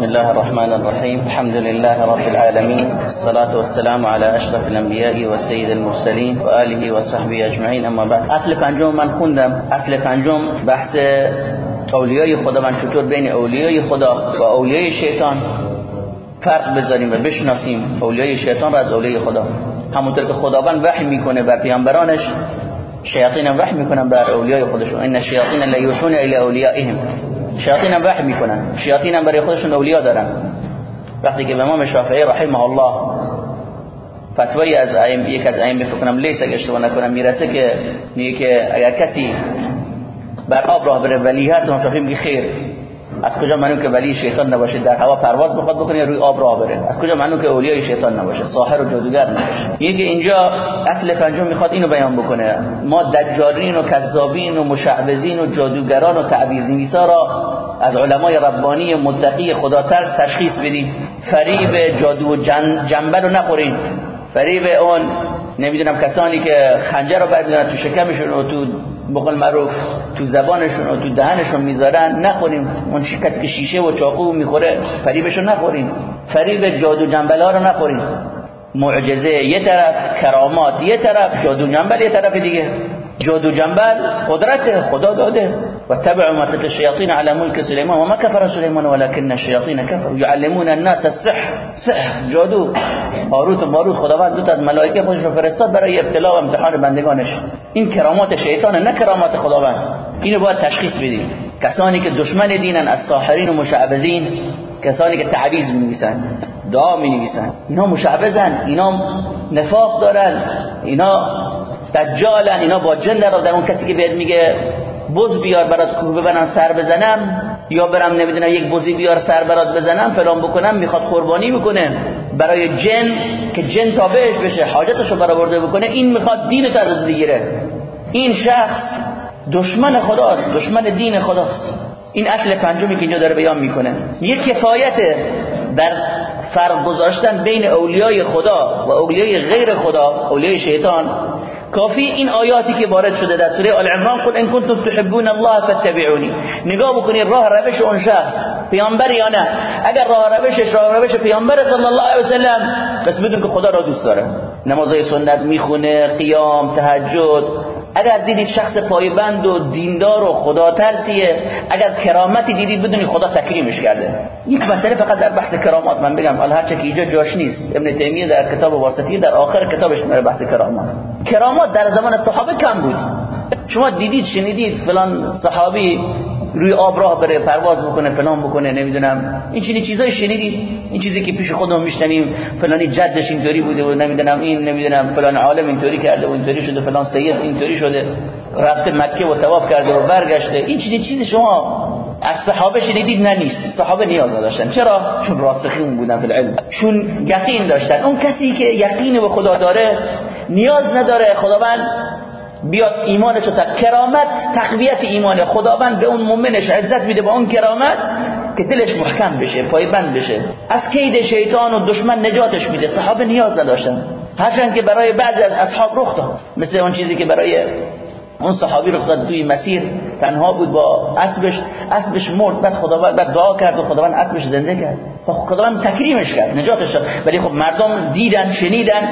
بسم الله الرحمن الرحيم الحمد لله رب العالمين الصلاة والسلام على أشرف الأنبياء وسيد المرسلين وآله وصحبه أجمعين اما بعد اصل پنجم من خوندم اصل پنجم بحث اولیای خدا من چطور بین اولیای خدا و اولیای شیطان فرق بذاریم و بشناسیم اولیای شیطان را از اولیای خدا همونطور که خداوند وحی می‌کنه بر پیامبرانش شیاطین وحی می‌کنن بر اولیای خودشون ان الشیاطین لا یوحون الی اولیائهم شیاطین هم وحی می‌کنن. شیاطین هم برای خودشون اولیا دارن. وقتی که امام شافعی رحمه الله فتوی از ایم یک از ائمه فکر کنم لیس اگه اشتباه نکنم می‌رسه که میگه که اگر کسی بر آب راه بره ولی هست امام شافعی میگه خیر. از کجا معلوم که ولی شیطان نباشه؟ در هوا پرواز بخواد بکنه روی آب راه بره؟ از کجا معلوم که اولیای شیطان نباشه؟ ساحر و جادوگر نباشه. یکی اینجا اصل پنجم می‌خواد اینو بیان بکنه. ما دجالین و کذابین و مشعوذین و جادوگران و تعویذ نویسا را از علمای ربانی متقی خدا ترس تشخیص بدیم. فریب جادو و جنبه رو نخورین فریب اون نمی‌دونم کسانی که خنجر رو بردارن تو شکمشون و تو بقول معروف تو زبانشون و تو دهنشون می‌ذارن نخوریم. اون کسی که شیشه و چاقو می‌خوره فریبشو نخوریم. فریب جادو جنبل ها رو نخوریم. معجزه یه طرف کرامات یه طرف جادو جنبل یه طرف دیگه. جادو جنبل قدرت خدا داده. و تبع ما تتل الشياطين على ملك سليمان وما كفر سليمان ولكن الشياطين كفروا. يعلمون الناس السحر. سحر. جادو. هاروت و ماروت خداوند دو تا از ملائکه خودش رو فرستاد برای ابتلا و امتحان بندگانش. این کرامات شیطان نه کرامات خداوند. اینو باید تشخیص بدیم. کسانی که دشمن دینن از ساحرین و مشعوذین کسانی که تعویذ می‌نویسن دعا می‌نویسن. اینا مشعوذن اینا نفاق دارن اینا دجالن اینا با جن در اون کسی که بهت میگه بز بیار برات کوه ببنم سر بزنم. یا برم نمی‌دونم یک بزی بیار سر برات بزنم فلان بکنم می‌خواد قربانی بکنه. برای جن که جن تابعش بشه حاجتشو برآورده بکنه این می‌خواد دین از بگیره. این شخص دشمن خداست دشمن دین خداست. این اصل پنجمی که اینجا داره بیان می‌کنه. یک کفایت در فرق گذاشتن بین اولیای خدا و اولیای غیر خدا اولیای شیطان. کافی این آیاتی که وارد شده در سوره آل عمران قل ان کنتم تحبون الله فاتبعونی. نگاه بکنید راه روش اون شخص پیامبر یا نه. اگر راه روشش راه روش پیامبر صلی الله علیه و سلم پس بدون که خدا را دوست داره. نمازهای سنت می‌خونه قیام تهجد. اگر دیدید شخص پایبند و دیندار و خدا ترسیه اگر کرامتی دیدید بدونید خدا تکریمش کرده. یک مسئله فقط در بحث کرامات من بگم حالا هرچه که اینجا جاش نیست. ابن تیمیه در کتاب واسطی در آخر کتابش میره بحث کرامات. کرامات در زمان صحابه کم بود. شما دیدید شنیدید فلان صحابی روی آب راه بره پرواز بکنه فلان بکنه نمی‌دونم. این چیزی چیزای شنیدید این چیزی که پیش خودمون میشنیم فلانی جدش اینطوری بوده و نمی‌دونم این نمی‌دونم فلان عالم اینطوری کرده و اینطوری شده فلان سید اینطوری شده. رفته مکه و طواف کرده و برگشته. این چیزی چیزی شما از صحابه شنیدید؟ نه نیست. صحابه نیاز نداشتن. چرا؟ چون راسخین بودن فی العلم. چون یقین داشتن. اون کسی که یقین به خدا داره نیاز نداره. خداوند بیاد ایمانش رو کرامت تقویت ایمان خداوند به اون مؤمنش عزت میده با اون کرامت که دلش محکم بشه پایبند بشه. از کید شیطان و دشمن نجاتش میده. صحابه نیاز نداشتن. هرچند که برای بعضی از اصحاب رخ داد. مثل اون چیزی که برای اون صحابی رخ داد. توی مسیر تنها بود با اسبش اسبش مرد بعد خداوند بعد دعا کرد و خداوند اسبش زنده کرد. خب خداوند تکریمش کرد نجاتش داد. ولی خب مردم دیدن شنیدن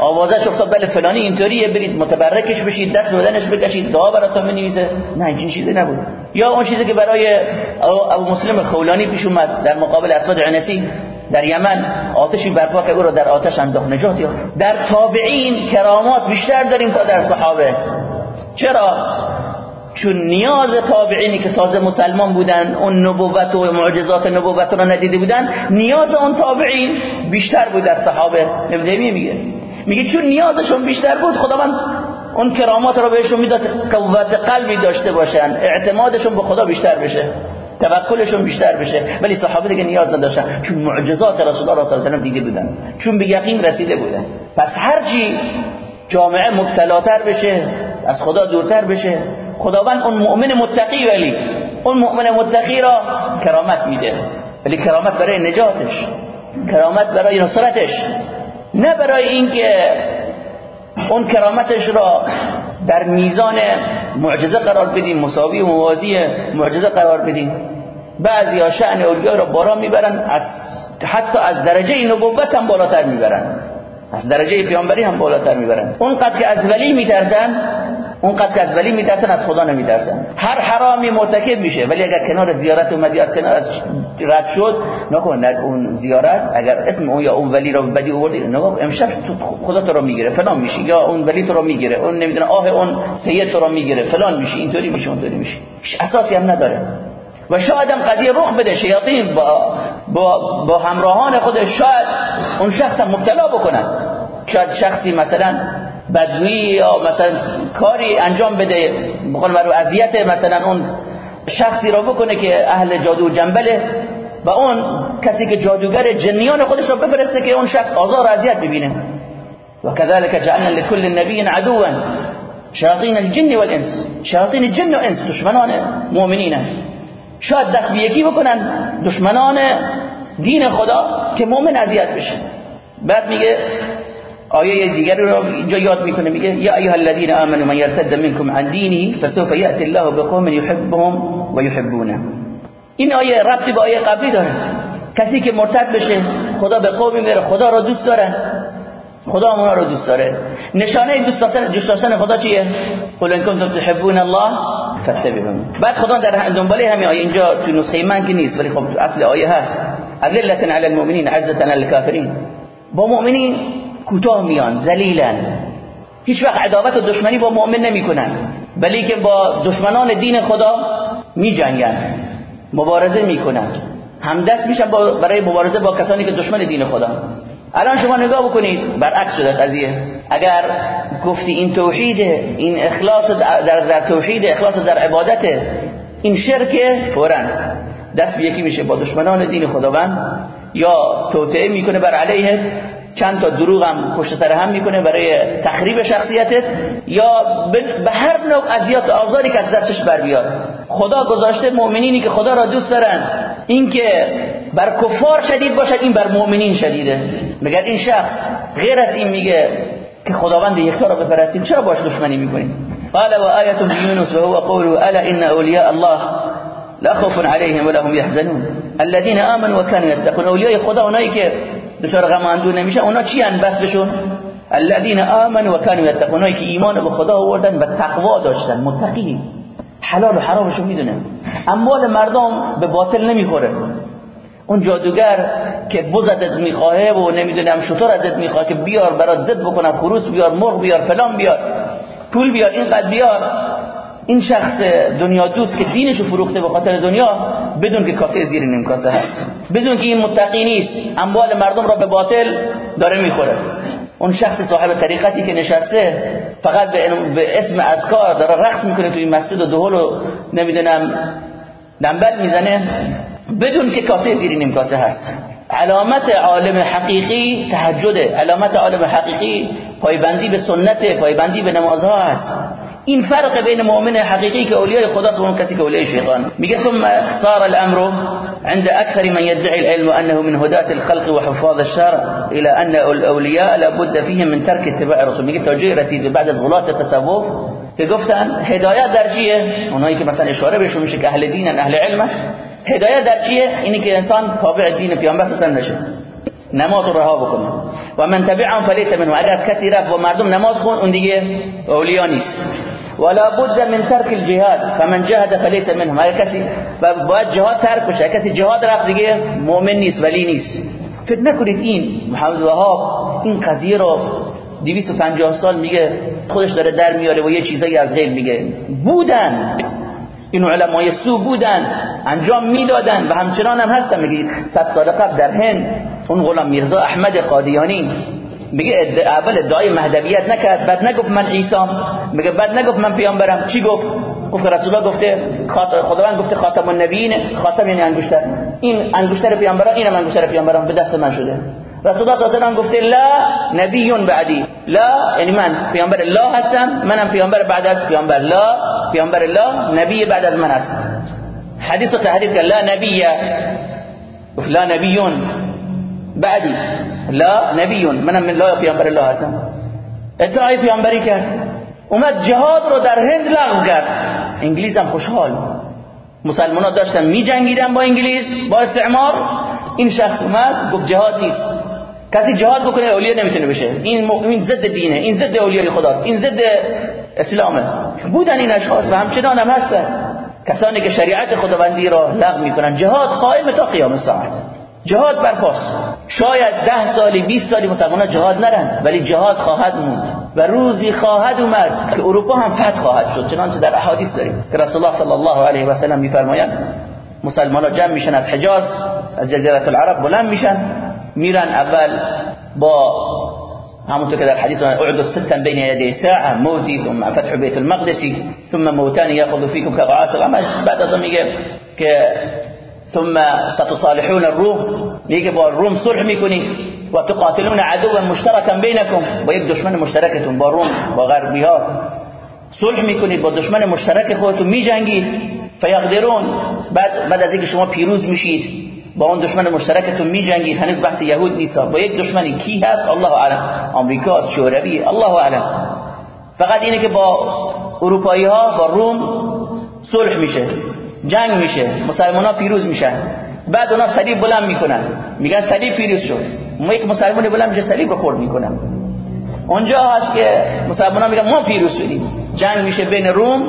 آوازش افتاد بله فلانی اینطوریه برید متبرکش بشید دست بدنش بکشید دعا براتون بنویسه نه این چیزی نبود. یا اون چیزی که برای ابو مسلم خولانی پیش اومد در مقابل اسود عنسی در یمن آتشی برپا که او را در آتش انداخت. نجات یافت. در تابعین کرامات بیشتر داریم تا در صحابه. چرا؟ چون نیاز تابعینی که تازه مسلمان بودن اون نبوت و معجزات نبوت را ندیده بودن نیاز اون تابعین بیشتر بود در صحابه. نمیده میگه؟ میگه چون نیازشون بیشتر بود خداوند اون کرامات را بهشون می‌داد قوت قلبی داشته باشن اعتمادشون به خدا بیشتر بشه توکلشون بیشتر بشه. ولی صحابه دیگه نیاز نداشتن چون معجزات رسول الله صلی الله علیه و دیده بودن چون به یقین رسیده بودن. پس هرچی جامعه مبتلاتر بشه از خدا دورتر بشه خداوند اون مؤمن متقی ولی اون مؤمن متقی را کرامت میده. ولی کرامت برای نجاتش کرامت برای نصرتش. نه برای اینکه اون کرامتش را در میزان معجزه قرار بدیم مساوی و موازی معجزه قرار بدیم. بعضی ها شأن اولیا را بالا می‌برن از حتی از درجه نبوت هم بالاتر می‌برن. از درجه پیامبری هم بالاتر می‌برن. اونقدر که از ولی میترسن اونقدر که از ولی میترسن از خدا نمیترسن. هر حرامی مرتکب میشه. ولی اگر کنار زیارت اومدی از کنار از رد شد نکن. اون زیارت اگر اسم اون یا اون ولی رو بدی آوردی نگاه امشب خدا تو رو می‌گیره. فلان میشی. یا اون ولی تو رو می‌گیره. اون نمی‌دونه آه اون سید تو رو می‌گیره. فلان میشی. اینطوری میشه اونطوری میشه اساسی هم نداره. و شاید هم قضیه رخ بده. شیاطین با, با, با همراهان خودش شاید اون شخص مبتلا بکنن شاید شخصی مثلا بدوی یا مثلا کاری انجام بده بقول رو اذیت مثلا اون شخصی را بکنه که اهل جادو جنبله و اون کسی که جادوگر جنیان خودش را بفرسته که اون شخص آزار اذیت ببینه. و كذلك جعلنا لكل نبي عدوا شیاطین الجن والانس. شیاطین الجن و انس دشمنان مؤمنین. شاید دست به یکی بکنن دشمنان دین خدا که مؤمن اذیت بشه. بعد میگه آیه دیگر رو اینجا یاد می‌کنه؟ میگه یا ایها الذين امنوا من يرتد منكم عن دينه فسوف ياتي الله بقوم يحبهم ويحبونه این آیه ربطی با آیه قبلی داره. کسی که مرتد بشه خدا به قومی میره خدا رو دوست داره. خدا اونا رو دوست داره. نشانه دوست داشتن دوست داشتن خدا چیه؟ قل ان کنتم تحبون الله فاتبعون بعد خدا در دنباله همین آیه اینجا تو نسخه من که نیست ولی خب اصل آیه هست. اذلة علی المؤمنین عزة علی الكافرین با مؤمنین کوتاه میان ذلیلن. هیچ وقت عداوت و دشمنی با مؤمن نمی‌کنن. بلی که با دشمنان دین خدا میجنگن. مبارزه می‌کنن. همدست میشن برای مبارزه با کسانی که دشمن دین خدا. الان شما نگاه بکنید برعکس شده قضیه. اگر گفتی این توحید این اخلاص در, در توحید اخلاص در عبادت این شرک فورا. دست یکی میشه با دشمنان دین خداوند. یا توطئه می‌کنه بر علیه چند تا دروغ هم پشت سر هم می‌کنه برای تخریب شخصیتت یا به هر نوع اذیت آزاری که از دستش بر بیاد. خدا گذاشته مؤمنینی که خدا را دوست دارن اینکه بر کفار شدید باشد این بر مؤمنین شدیده. مگر این شخص غیر از این میگه که خداوند یکتا را بپرستیم؟ چرا باش دشمنی می‌کنیم؟ قال و آیت یونس و هو قوله الا ان اولیاء الله لا خوف عليهم ولا هم يحزنون الذين امنوا وكانوا يتقون اولیاء خدا اونایی که دچار غم اندو نمیشه. اونا چی ان بس بشون الذين امنوا وكانوا يتقون که ایمان به خدا آوردن و تقوا داشتن متقی. حلال و حرامشو می‌دونه. اموال مردم به باطل نمی‌خوره. اون جادوگر که بزدت می‌خواه و نمی‌دونم شطور ازت می‌خواه که بیار برات زد بکنم خروس بیار مرغ بیار فلان بیار پول بیار اینقدر بیار. این شخص دنیا دوست که دینشو فروخته به خاطر دنیا بدون که کاسه زیر نیم کاسه هست. بدون که این متقی نیست اموال مردم را به باطل داره می‌خوره. اون شخص صاحب طریقتی که نشسته فقط به اسم اذکار داره رقص می‌کنه توی مسجد و دهل و نمی‌دونم دنبل می‌زنه. بدون که کاسه زیر نیم کاسه هست. علامت عالم حقیقی تهجده. علامت عالم حقیقی پایبندی به سنت پایبندی به نمازها هست. این فرق بین مؤمن حقیقی که اولیای خداست و اون کسی که اولیای شیطان میگه ثم صار الأمر عند أكثر من يدعي العلم أنه من هداة الخلق وحفاظ الشرع إلى أن الأولياء لابد فيهم من ترك اتباع الرسول. میگه توجیه رسید بعد از غلات تصوف که گفتن هدایت در چیه اونایی که مثلا اشاره بهشون میشه که أهل دینن أهل علم. هدایت در چیه اینی که انسان تابع دین پیامبر صلی نشه نماز رها بکنه و من تبعهم فلیس منهم. اگر کسی رفت و مردم نماز خون اون دیگه اولیا نیست ولا بد من ترک الجهاد. فمن جهد فلیس منهم. اگر کسی باید جهاد ترک بشه کسی جهاد رفت دیگه؟ مؤمن نیست ولی نیست. فکر نکنید این محمد وهاب این قضیه رو 250 سال میگه خودش داره در میاره و یه چیزایی از غیب میگه. بودن. این علمای سو بودن. انجام می‌دادن و همچنان هم هستن. میگه صد سال قبل در هند اون غلام میرزا احمد قادیانی میگه اول ادعای مهدویت نکرد بعد نگفت من عیسام میگه بعد نگفت من پیامبرم. چی گفت؟ گفت رسول الله گفته خداوند گفته خاتم النبیین. خاتم یعنی انگشتر. این انگشتر پیامبران اینم انگشتر پیامبران به دست من شده. رسول الله صلی گفته لا نبی بعدی. لا یعنی من. پیامبر الله هستم منم پیامبر بعد از پیامبر. لا پیامبر الله نبی بعد از من است. حدیث تحریف لا نبی گفت لا نبیون. بعدی. لا نبیون. منم من لا پیامبر الله هستم. ادعای پیامبری کرد. اومد جهاد رو در هند لغو کرد. انگلیس هم خوشحال. مسلمان ها داشتن می جنگیدن با انگلیس با استعمار. این شخص اومد گفت جهاد نیست. کسی جهاد بکنه اولیاء نمی‌تونه بشه. این این ضد دینه این ضد اولیاء خداست این ضد اسلامه. بودن این اشخاص و همچنان هم هستن. کسانی که شریعت خداوندی را لغو می‌کنن. جهاد قائم تا قیام ساعت. جهاد برپاست. شاید ده سالی 20 سالی مسلمان جهاد نرن ولی جهاد خواهد موند. و روزی خواهد اومد که اروپا هم فتح خواهد شد. چنانچه در احادیث داریم. که رسول الله صلی الله علیه و سلم میفرمایند مسلمان ها جمع میشن از حجاز از جزیره العرب بلند میشن میرن اول با همونطور که در حدیث اعد ستا بین یدی ساعه موتی ثم فتح بیت المقدس ثم موتان یاخذ فیکم كغعاس الغمش بعد از میگه که ثم ستصالحون الروم میگه با روم صلح می‌کنی و تقاتلون عدوا مشتركا بينكم با یک دشمن مشترکتون با روم با غربی ها صلح می‌کنید با دشمن مشترک خودتون میجنگید فیقدرون. بعد بعد از اینکه شما پیروز میشید با اون دشمن مشترکتون میجنگید هنوز بحث یهود نیست. با یک دشمنی کی هست؟ الله اعلم. آمریکا شوروی. الله اعلم. فقط اینه که با اروپایی ها با روم صلح میشه. جنگ میشه مسلمان ها پیروز میشن. بعد اونا صلیب بلند می‌کنن. میگن صلیب پیروز شد. ما یک مسلمان بلند میشه صلیب رو خورد می‌کنن. اونجا هست که مسلمان ها میگن ما پیروز شدیم. جنگ میشه بین روم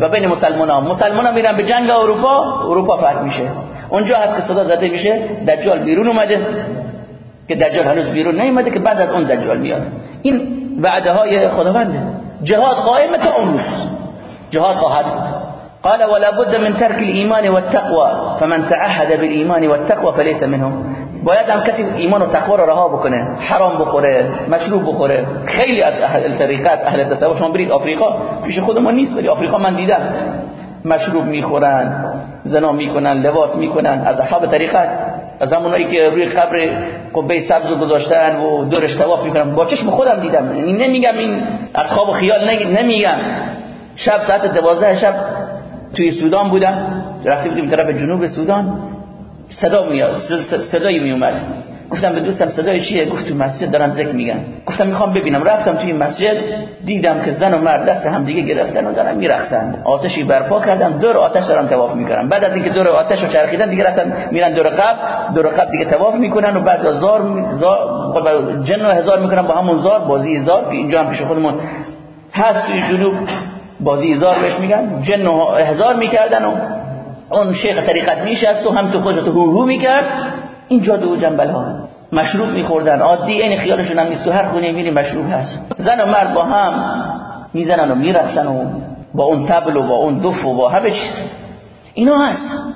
و بین مسلمان ها مسلمان ها میرن به جنگ اروپا اروپا فتح میشه. اونجا هست که صدا زده میشه دجال بیرون اومده. که دجال هنوز بیرون نیومده که بعد از اون دجال میاد. این وعده های خداونده. جهاد قائم تا اون روز. جهاد خواهد قال ولا بد من ترك الإيمان والتقوى فمن تعهد بالإيمان والتقوى فليس منهم. باید هم کسی ایمان و تقوا رو رها بکنه حرام بخوره مشروب بخوره. خیلی از اهل طریقت اهل تصوف شما برید آفریقا پیش خودمون نیست ولی آفریقا من دیدم. مشروب می‌خورن زنا می‌کنن لواط می‌کنن از اصحاب طریقت. از همونایی که روی قبر قبه سبز گذاشتن و دورش طواف می‌کنن. با چشم خودم دیدم. نمیگم این از خواب و خیال نمیگم. شب ساعت دوازده شب توی سودان بودم رفته بودیم طرف جنوب سودان. صدا میاد صدایی میومد. گفتم به دوستم صدای چیه؟ گفت تو مسجد دارن ذکر میگن. گفتم می‌خوام ببینم. رفتم توی مسجد دیدم که زن و مرد دست هم دیگه گرفتن و دارن میرقصن آتشی برپا کردن دور آتش دارن تواف می‌کنن بعد از اینکه دور آتش رو چرخیدن دیگه رفتن میرن دور قبر. دور قبر دیگه تواف می‌کنن و بعد زار زار جن و هزار می‌کنن با همون زار بازی زار که اینجا هم پیش خودمون هست توی جنوب. بازی هزار بهش میگن جن و هزار می‌کردن و اون شیخ طریقت میشست و هم تو خودت هو هو می‌کرد. این جادو و جنبل ها مشروب میخوردن. عادی این خیالشون هم نیست. تو هر خونه میری مشروب هست. زن و مرد با هم می‌زنن و میرقصن و با اون تبل و با اون دف و با همه چیز. اینا هست.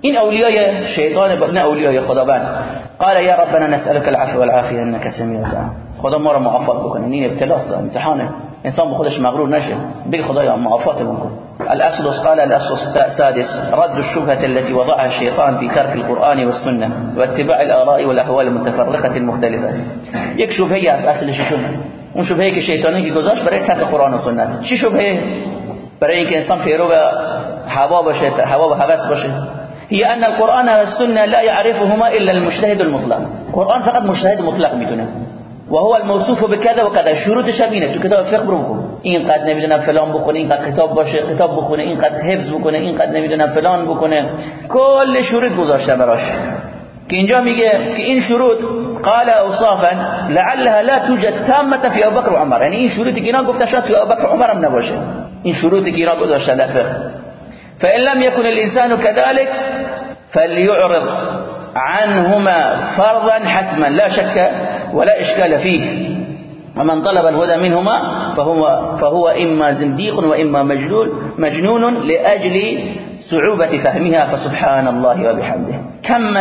این اولیای شیطان نه اولیای خداوند. قال یا ربنا نسألك العفو والعافیه انك سمیع الدعاء خدا ما رو معافات بکنه. این ابتلاست امتحانه. إنسان به خودش مغرور نشه بگی خدایا معافاتمون کن الأصل قال الأصل السادس رد الشبهة التي وضعها الشيطان في ترك القرآن والسنة واتباع الآراء والأهوال المتفرقة المختلفة. یک شبهه از اصلش شبهه اون شبهه که شیطانی که گذاشت برای ترک قرآن و سنت. شبهه؟ برای اینکه انسان پیرو هوا باشه هوا و هوس هي أن القرآن والسنة لا يعرفهما إلا المجتهد المطلق. قرآن فقط مجتهد مطلق میتونه و هو الموصوف بكذا وكذا. شروطش همینه تو کتاب فقه برو بکن اینقدر نمیدونم فلان بکنه اینقدر کتاب باشه کتاب بکنه اینقدر حفظ بکنه اینقدر نمیدونم فلان بکنه کل شروط گذاشته براش. که اینجا میگه که این شروط قال اوصافا لعلها لا توجد تامة في أبو بکر و عمر. یعنی این شروطی که اینا گفته شاید تو أبو بکر و عمر هم نباشه. این شروطی که اینا گذاشتن در فقه. فإن لم يكن الإنسان كذلك فليعرض عنهما فرضا حتما. لا شك ولا إشكال فيه. ومن طلب الهدى منهما فهو, فهو إما زنديق وإما مجنون, مجنون لأجل صعوبة فهمها فسبحان الله وبحمده. كم,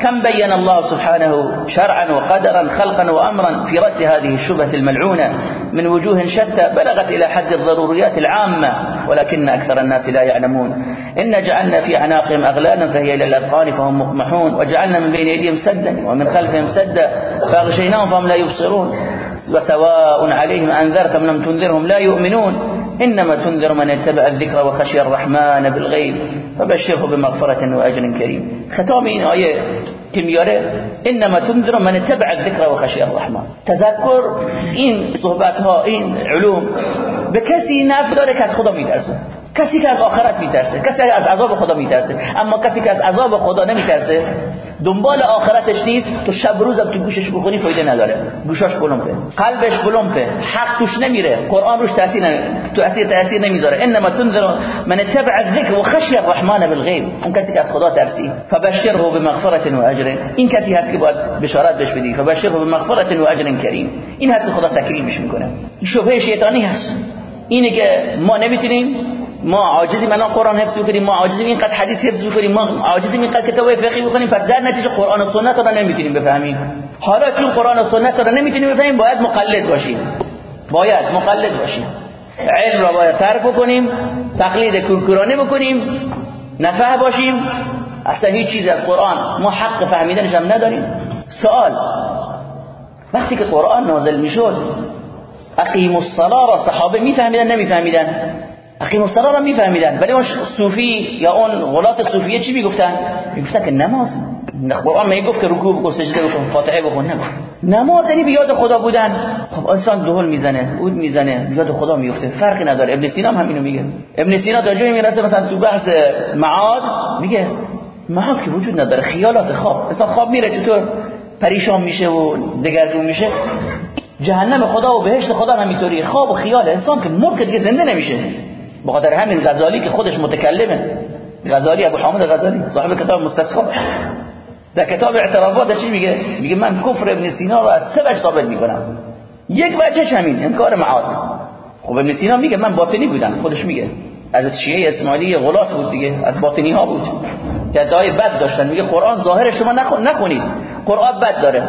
كم بين الله سبحانه شرعا وقدرا خلقا وأمرا في رد هذه الشبهة الملعونة من وجوه شتى بلغت إلى حد الضروريات العامة ولكن أكثر الناس لا يعلمون. إن جعلنا في عناقهم أغلالا فهي إلى الأذقان فهم مقمحون وجعلنا من بين أيديهم سدا ومن خلفهم سدا فأغشيناهم فهم لا يبصرون. وسواء عليهم أنذرتم لم تنذرهم لا يؤمنون. إنما تنذر من اتبع الذكر وخشي الرحمن بالغيب. فبشره بمغفرة وأجر كريم. ختام این آیه که إنما تنذر من اتبع الذكر وخشي الرحمن. تذکر این صحبت ها این علوم به کسی نفع داره که کسی که از آخرت میترسه کسی که از عذاب خدا میترسه. اما کسی که از عذاب خدا نمیترسه دنبال آخرتش نیست. تو شب روزم تو گوشش بخونی فایده نداره. گوشاش بلومپه قلبش بلومپه حق توش نمیره. قرآن روش تاثیر تو اثیر تاثیر نمی‌ذاره. انما تنذر من اتبع الذکر و خشی الرحمن بالغیب. اون کسی که از خدا ترسی. فبشره بمغفرت و اجر. این کسی هست که باید بشارت بهش بدی. فبشره بمغفرت و اجر کریم. این هست خدا تکریمش می‌کنه. شبهه شیطانی هست. اینه که ما نمی‌تونیم ما عاجزیم الان قرآن حفظ کنیم ما عاجزیم اینقدر حدیث حفظ کنیم ما عاجزیم اینقدر کتاب فقهی بکنیم پس در نتیجه قرآن و سنت رو نمی‌تونیم بفهمیم. حالا چون قرآن و سنت رو نمی‌تونیم بفهمیم باید مقلد باشیم. باید مقلد باشیم. علم را باید ترک بکنیم تقلید کورکورانه بکنیم نفه باشیم. اصلا هیچ چیز از قرآن ما حق فهمیدنش هم نداریم. سوال وقتی که قرآن نازل می‌شد اقیم الصلاه را صحابه میفهمیدن نمیفهمیدن؟ اقیم الصلاه را میفهمیدن. ولی اون صوفی یا اون غلات صوفیه چی می‌گفتن؟ می‌گفتن که نماز. قرآن می‌گفت که رکوع بکن سجده بکن فاتحه بکن. نگفت نماز یعنی بیاد خدا بودن. خب انسان دهل می‌زنه اود می‌زنه بیاد خدا میفته فرقی نداره. ابن سینا هم همینو میگه. ابن سینا تا جایی می‌رسه مثلا تو بحث معاد میگه معاد که وجود نداره خیالات خواب. مثلا خواب میره چطور پریشان میشه و دگرگون میشه. جهنم خدا و بهشت خدا هم همینطوری خواب و خیال انسان که مرد دیگه زنده نمیشه. بخاطر همین غزالی که خودش متکلمه. غزالی ابو حامد غزالی صاحب کتاب مستصفا در کتاب اعترافات چی میگه؟ میگه من کفر ابن سینا رو از سه وجه ثابت می‌کنم. یک وجهش همین انکار معاد خب ابن سینا میگه من باطنی بودم خودش میگه. از شیعه اسماعیلی غلات بود دیگه از باطنی ها بود. که ادعای بد داشتن. میگه قرآن ظاهر شما نخونید قرآن بد داره.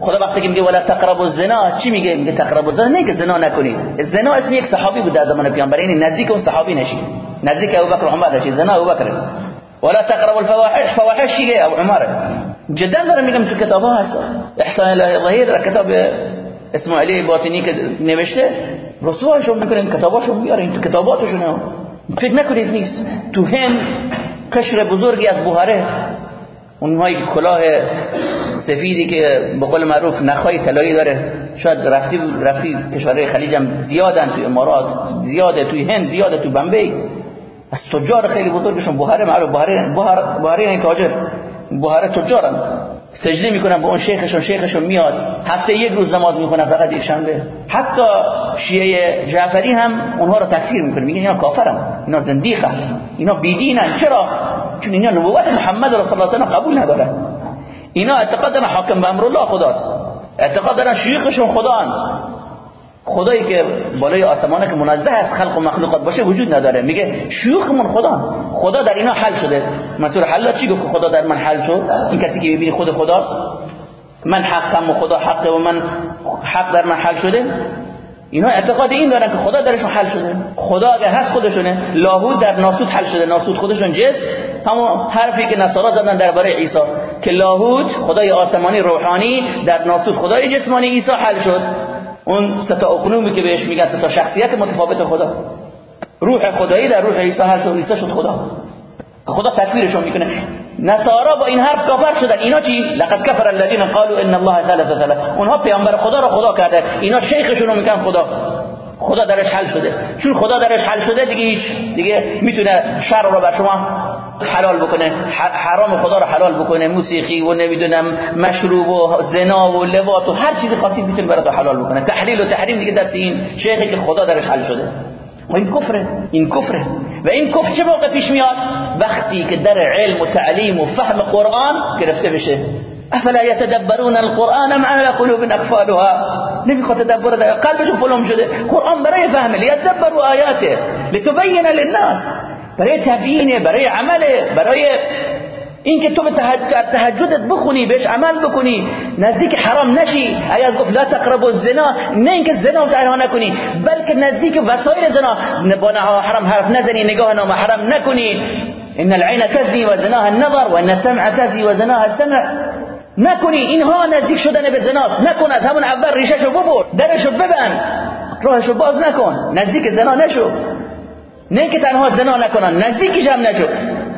خدا وقتی که میگه ولا تقربوا الزنا چی میگه؟ میگه تقربوا الزنا. نه که زنا نکنید زنا اسم یک صحابی بود در زمان پیامبر. یعنی نزدیک اون صحابی نشید نزدیک ابوبکر عمر نشید زنا ابوبکر. ولا تقربوا الفواحش. فواحش چیه ابو عمر. جدا داره میگم تو کتابا هست. احسان الله ظهیر کتاب اسماعیلی باطنی که نوشته رسواشو می‌کنن کتاباشو میارن تو کتاباتشون فکر نکنید نیست. تو هند کشر بزرگی از بوهره اونهایی کلاه سفیدی که به قول معروف نخای طلایی داره. شاید رفتی رفتی کشورهای خلیج هم زیادن توی امارات زیاده توی هند زیاده توی بمبئی. از تجار خیلی بزرگشون بوهره معروف بوهره بوهره بوهره این تاجر بوهره تجارن. سجده می‌کنن به اون شیخشون شیخشون میاد. هفته یک روز نماز می‌کنن فقط یک شنبه. حتی شیعه جعفری هم اونها رو تکفیر می‌کنه. میگن اینا کافرن اینا زندیقن اینا بیدینن. چرا؟ چون اینا نبوت محمد رسول الله صلی قبول ندارن. اینا اعتقاد دارن حاکم به امر الله خداست. اعتقاد دارن شیخشون خدان خدایی که بالای آسمانه که منزه از خلق و مخلوقات باشه وجود نداره. میگه شیوخمون خدا خدا در اینا حل شده. منصور حلا چی گفت خدا در من حل شد؟ این کسی که ببینی خود خداست. من حقم و خدا حقه و من حق در من حل شده. اینا اعتقاد این دارن که خدا درشون حل شده. خدا اگر هست خودشونه. لاهود در ناسود حل شده. ناسود خودشون جس. همون حرفی که نصارا زدن درباره عیسی. که لاهود خدای آسمانی روحانی در ناسود خدای جسمانی عیسی حل شد. اون ستا اقنومی که بهش میگن ستا شخصیت متفاوت خدا. روح خدایی در روح عیسی هست و عیسی شد خدا. خدا تکفیرشون می‌کنه. نصارا با این حرف کافر شدن. اینا چی؟ لقد کفر الذين قالوا ان الله ثالث ثلاث. اونها پیامبر خدا رو خدا کرده. اینا شیخشون رو میگن خدا. خدا درش حل شده. چون خدا درش حل شده دیگه هیچ. دیگه می‌تونه شر رو بر شما حلال بکنه حرام خدا رو حلال بکنه موسیقی و نمی‌دونم مشروب و زنا و لواط و هر چیزی خاصی می‌تونه برات حلال بکنه. تحلیل و تحریم دیگه دست این شیخی که خدا درش حل شده. و این کفره این کفره. و این کفر چه موقع پیش میاد؟ وقتی که در علم و تعلیم و فهم قرآن گرفته بشه. افلا يتدبرون القرآن ام على قلوب اقفالها؟ نمی‌خواد تدبر قلبشون فلم شده. قرآن برای فهم لیتدبروا آیاته لتبین للناس. برای تبیینه برای عمله برای اینکه تو به تهجدت بخونی بهش عمل بکنی. نزدیک حرام نشی. اگر گفت لا تقربوا الزنا نه اینکه زنا رو نکنی بلکه نزدیک وسایل زنا. با حرام حرف نزنی نگاه نامحرم نکنی. ان العين تزني وزناها النظر وان السمع تزني وزناها السمع. نکنی. اینها نزدیک شدن به زناست نکن از همون اول ریشهشو ببر درشو ببند راهشو باز نکن. نزدیک زنا نشو. نه که تنها زنا نکنن نزدیکش هم نشو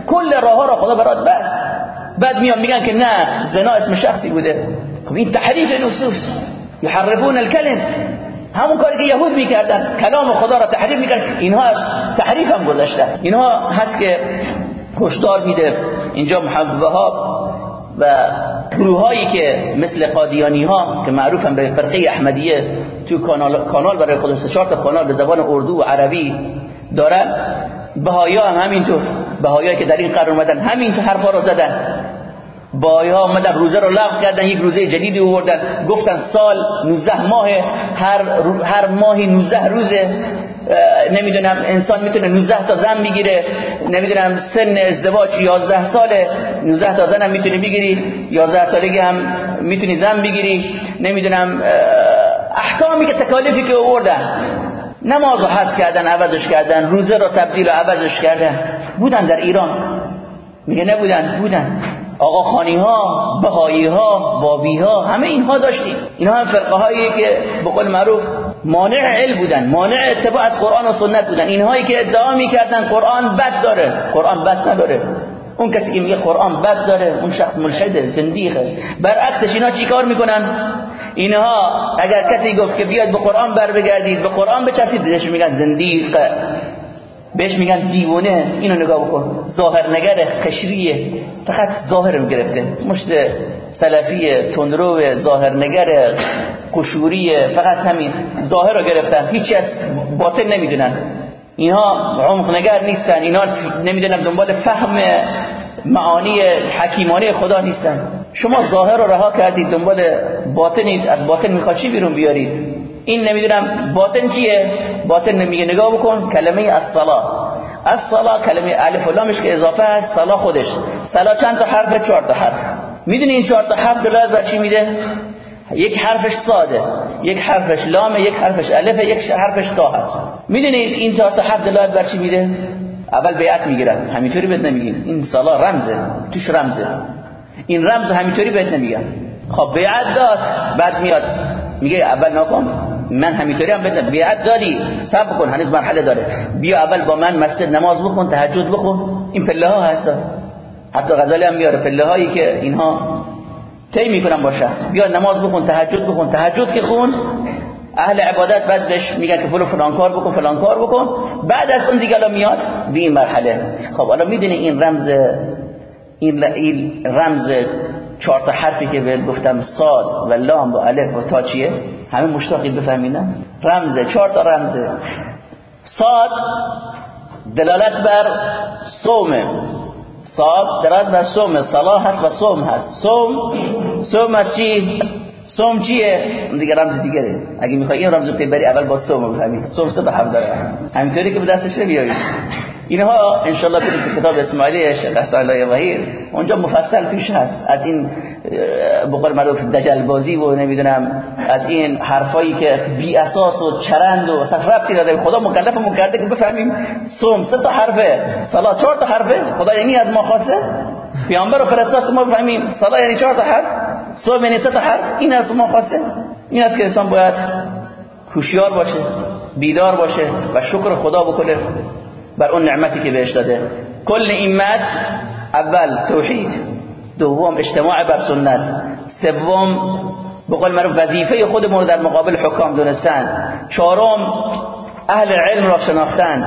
کل راه ها را خدا برات بس بعد میان میگن که نه زنا اسم شخصی بوده. خب این تحریف نصوص. یحرفون الکلم. همون کاری که یهود می‌کردن. کلام خدا را تحریف می‌کردن. اینها از تحریف هم گذاشتن اینها هست که کشدار میده. اینجا محمد وهاب و گروهایی که مثل قادیانی ها که معروفن به فرقه احمدیه تو کانال, کانال برای خودش چهار کانال به زبان اردو و عربی دارن. بهایا هم همینطور. بهایی که در این قرن اومدن همینطور حرفا رو زدن. بایی ها آمدن روزه رو لغو کردن یک روزه جدیدی آوردن. گفتن سال 19 ماه هر هر ماهی 19 روزه. نمی‌دونم انسان می‌تونه 19 تا زن می‌گیره. نمی‌دونم سن ازدواج 11 ساله. 19 تا زن هم می‌تونی بگیری. 11 سالگی هم می‌تونی زن بگیری. نمی‌دونم احکامی که تکالیفی که آوردن. نماز رو حذف کردن عوضش کردن روزه رو تبدیل و عوضش کردن. بودن در ایران. میگه نبودن بودن. آقا خانی ها بهایی ها بابی ها همه اینها داشتیم. اینها هم فرقه هایی که به قول معروف مانع علم بودن مانع اتباع از قرآن و سنت بودن. اینهایی که ادعا می‌کردن قرآن بد داره. قرآن بد نداره. اون کسی که میگه قرآن بد داره اون شخص ملحده زندیقه برعکسش اینا چیکار می‌کنن؟ اینها اگر کسی گفت که بیاد به قرآن بر بگردید به قرآن بچسید بهش میگن زندیق. بهش میگن دیوانه. اینو نگاه بکن. ظاهر نگره خشریه فقط ظاهرم گرفته. مشت سلفی تندرو ظاهر نگر قشوری فقط همین ظاهر رو گرفتن. هیچی از باطن نمی‌دونن. اینها عمق نگر نیستن. اینا نمی‌دونم دنبال فهم معانی حکیمانه خدا نیستن. شما ظاهر رو رها کردید دنبال باطنید از باطن می‌خواد چی بیرون بیارید؟ این نمی‌دونم باطن چیه؟ باطن نمیگه نگاه بکن کلمه الصلاه الصلاه کلمه الف و لامش که اضافه است صلاه خودش. صلاه چند تا حرف؟ چهار تا حرف. می‌دونی این چهار تا حرف دلالت بر چی میده؟ یک حرفش ساده یک حرفش لام یک حرفش الف یک حرفش تا هست می‌دونید این چهار تا حرف دلالت بر چی میده؟ اول بیعت می‌گیرن. همینطوری بهت نمیگین این صلاه رمزه. توش رمزه. این رمز همینطوری بهت نمیگن خب بیعت داد. بعد میاد. میگه اول ناکن من همینطوری هم بدن بیعت داری صبر کن. هنوز مرحله داره. بیا اول با من مسجد نماز بخون تهجد بخون. این پله ها هست حتی غزالی هم میاره. پله هایی که اینها طی می‌کنن با شخص. بیا نماز بخون تهجد بخون. تهجد که خون اهل عبادت بعد بهش میگن که فلان کار بکن فلان کار بکن. بعد از اون دیگه میاد؟ به این مرحله. خب حالا می‌دونی این رمز این رمز چهار تا حرفی که بهت گفتم صاد و لام و الف و تا چیه؟ همه مشتاقی بفهمیدن رمزه چهار تا رمزه صاد دلالت بر صومه صاد دلالت بر صوم. صلاح و صوم هست. صوم صوم از چی؟ صوم چیه؟ اون دیگه رمز دیگره. اگه می‌خوای این رمز بری اول با صوم بفهمی. صوم سه حرف داره. همینطوری که به دستش نمیاری اینها انشالله برید کتاب اسماعیلی شیخ حسن وحیر اونجا مفصل توش هست. از این بقول معروف دجل بازی و نمی‌دونم از این حرفایی که بی اساس و چرند و سفرتی داده خدا مکلفمون کرده که بفهمیم صوم سه تا حرفه. صلات چهار تا حرفه. خدا یعنی از ما خواسته. پیامبر و فرستاد ما بفهمیم صلات یعنی چهار تا حرف. سه تا حرف. این از ما خواسته. این است که انسان باید هوشیار باشه بیدار باشه و شکر خدا بکنه بر اون نعمتی که بهش داده. کل این اول توحید دوم اجتماع بر سنت سوم بقول معروف وظیفه خودمون در مقابل حکام دونستن چهارم اهل علم را شناختن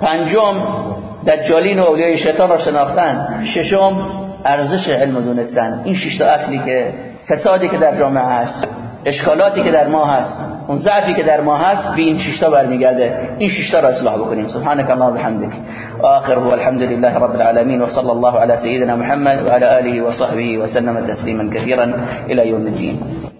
پنجم دجالین و اولیای شیطان را شناختن ششم ارزش علم دونستن. این شش تا اصلی که فسادی که در جامعه هست اشکالاتی که در ما هست اون ضعفی که در ما هست به این شش تا برمیگرده. این شش تا را اصلاح بکنیم. سبحانك اللهم وبحمدك واخر هو الحمد لله رب العالمين وصلى الله على سيدنا محمد وعلى اله وصحبه وسلم تسليما كثيرا الى يوم الدين